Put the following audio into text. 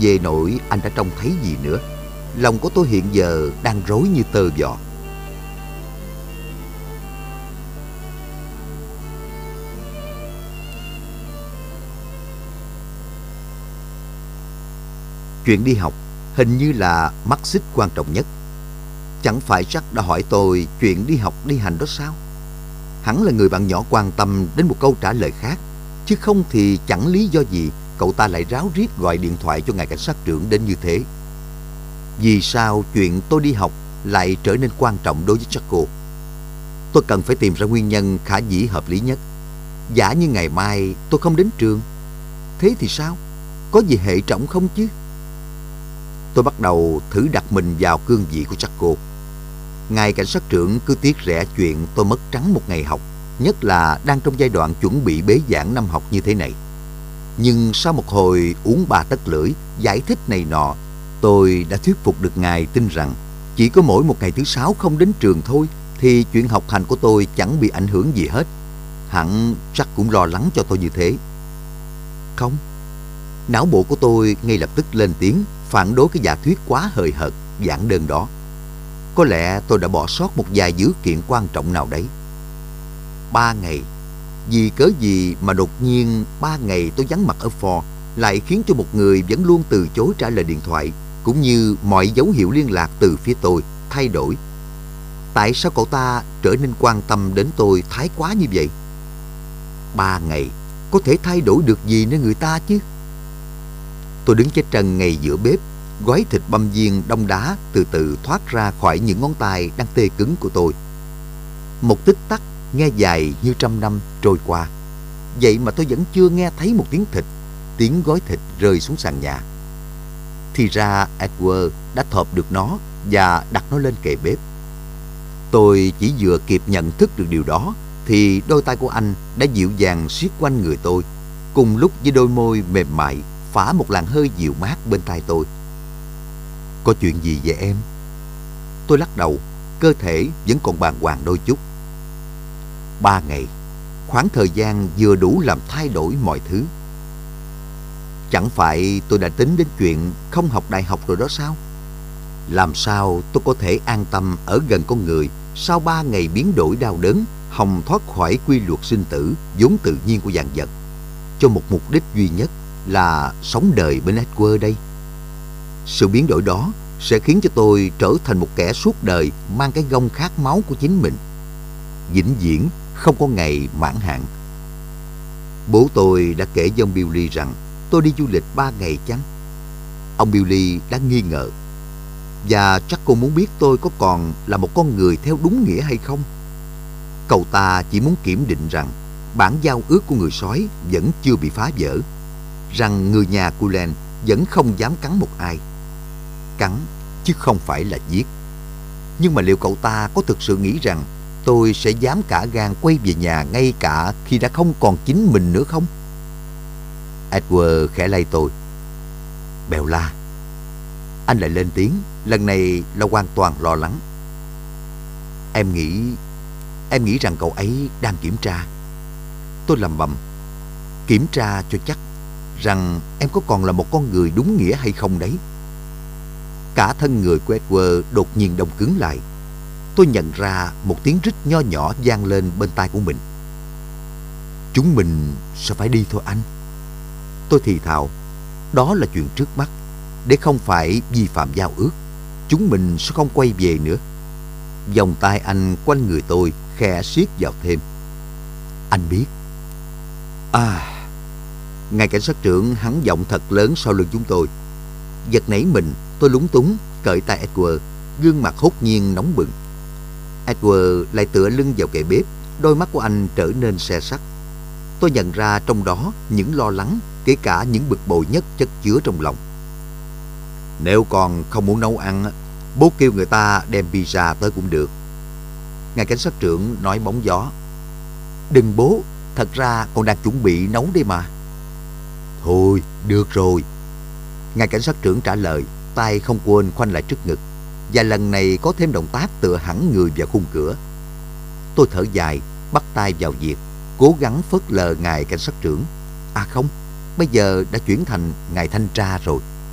về nỗi anh đã trông thấy gì nữa. Lòng của tôi hiện giờ đang rối như tơ vò. Chuyện đi học hình như là mắt xích quan trọng nhất. Chẳng phải Jack đã hỏi tôi chuyện đi học đi hành đó sao? hắn là người bạn nhỏ quan tâm đến một câu trả lời khác. Chứ không thì chẳng lý do gì cậu ta lại ráo riết gọi điện thoại cho ngài cảnh sát trưởng đến như thế. Vì sao chuyện tôi đi học lại trở nên quan trọng đối với Jaco? Tôi cần phải tìm ra nguyên nhân khả dĩ hợp lý nhất. Giả như ngày mai tôi không đến trường. Thế thì sao? Có gì hệ trọng không chứ? Tôi bắt đầu thử đặt mình vào cương vị của Jaco. Ngài cảnh sát trưởng cứ tiếc rẻ chuyện tôi mất trắng một ngày học, nhất là đang trong giai đoạn chuẩn bị bế giảng năm học như thế này. Nhưng sau một hồi uống ba tất lưỡi, giải thích này nọ, tôi đã thuyết phục được ngài tin rằng chỉ có mỗi một ngày thứ sáu không đến trường thôi thì chuyện học hành của tôi chẳng bị ảnh hưởng gì hết. Hẳn chắc cũng lo lắng cho tôi như thế. Không, não bộ của tôi ngay lập tức lên tiếng phản đối cái giả thuyết quá hời hợt, giản đơn đó. Có lẽ tôi đã bỏ sót một vài dữ kiện quan trọng nào đấy. Ba ngày, vì cớ gì mà đột nhiên ba ngày tôi vắng mặt ở Ford lại khiến cho một người vẫn luôn từ chối trả lời điện thoại cũng như mọi dấu hiệu liên lạc từ phía tôi thay đổi. Tại sao cậu ta trở nên quan tâm đến tôi thái quá như vậy? Ba ngày, có thể thay đổi được gì nơi người ta chứ? Tôi đứng chết trần ngay giữa bếp, gói thịt băm viên đông đá từ từ thoát ra khỏi những ngón tay đang tê cứng của tôi. Một tích tắc nghe dài như trăm năm trôi qua. Vậy mà tôi vẫn chưa nghe thấy một tiếng thịt, tiếng gói thịt rơi xuống sàn nhà. Thì ra Edward đã thọp được nó và đặt nó lên kệ bếp. Tôi chỉ vừa kịp nhận thức được điều đó thì đôi tay của anh đã dịu dàng siết quanh người tôi, cùng lúc với đôi môi mềm mại phả một làn hơi dịu mát bên tai tôi. Có chuyện gì vậy em? Tôi lắc đầu, cơ thể vẫn còn bàng hoàng đôi chút. Ba ngày, khoảng thời gian vừa đủ làm thay đổi mọi thứ. Chẳng phải tôi đã tính đến chuyện không học đại học rồi đó sao? Làm sao tôi có thể an tâm ở gần con người sau ba ngày biến đổi đau đớn, hòng thoát khỏi quy luật sinh tử vốn tự nhiên của dạng vật, cho một mục đích duy nhất là sống đời bên Edward đây. Sự biến đổi đó sẽ khiến cho tôi trở thành một kẻ suốt đời mang cái gông khát máu của chính mình. Vĩnh viễn không có ngày mãn hạn. Bố tôi đã kể với ông Billy rằng tôi đi du lịch ba ngày chăng? Ông Billy đã nghi ngờ. Và chắc cô muốn biết tôi có còn là một con người theo đúng nghĩa hay không? Cậu ta chỉ muốn kiểm định rằng bản giao ước của người sói vẫn chưa bị phá vỡ, rằng người nhà của Len vẫn không dám cắn một ai. Cắn chứ không phải là giết. Nhưng mà liệu cậu ta có thực sự nghĩ rằng tôi sẽ dám cả gan quay về nhà ngay cả khi đã không còn chính mình nữa không? Edward khẽ lay tôi. Bèo la. Anh lại lên tiếng, lần này là hoàn toàn lo lắng. Em nghĩ, em nghĩ rằng cậu ấy đang kiểm tra. Tôi lầm bầm, kiểm tra cho chắc rằng em có còn là một con người đúng nghĩa hay không đấy. Cả thân người của Edward đột nhiên đông cứng lại. Tôi nhận ra một tiếng rít nho nhỏ vang lên bên tai của mình. Chúng mình sẽ phải đi thôi anh. Tôi thì thào, đó là chuyện trước mắt. Để không phải vi phạm giao ước, chúng mình sẽ không quay về nữa. Vòng tay anh quanh người tôi khẽ siết vào thêm. Anh biết. À... Ngài cảnh sát trưởng hắn giọng thật lớn sau lưng chúng tôi. Giật nảy mình, tôi lúng túng, cởi tay Edward, gương mặt hốt nhiên nóng bừng. Edward lại tựa lưng vào kệ bếp, đôi mắt của anh trở nên xe sắt. Tôi nhận ra trong đó những lo lắng, kể cả những bực bội nhất chất chứa trong lòng. Nếu còn không muốn nấu ăn, bố kêu người ta đem pizza tới cũng được. Ngài cảnh sát trưởng nói bóng gió. Đừng bố, thật ra con đang chuẩn bị nấu đây mà. Thôi, được rồi. Ngài cảnh sát trưởng trả lời, tay không quên khoanh lại trước ngực. Và lần này có thêm động tác tựa hẳn người vào khung cửa. Tôi thở dài, bắt tay vào việc, cố gắng phớt lờ ngài cảnh sát trưởng. À không, bây giờ đã chuyển thành ngài thanh tra rồi.